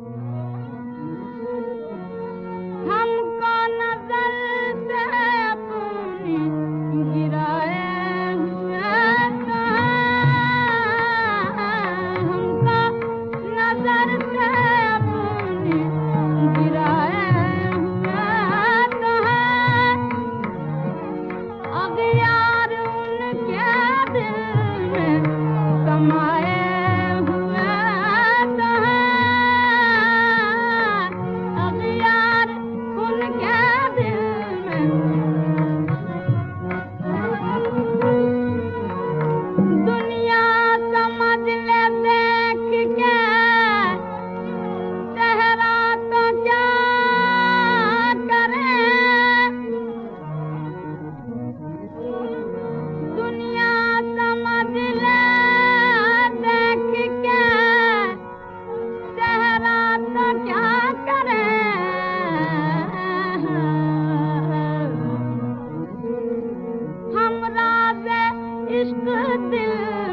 you इश्क दिल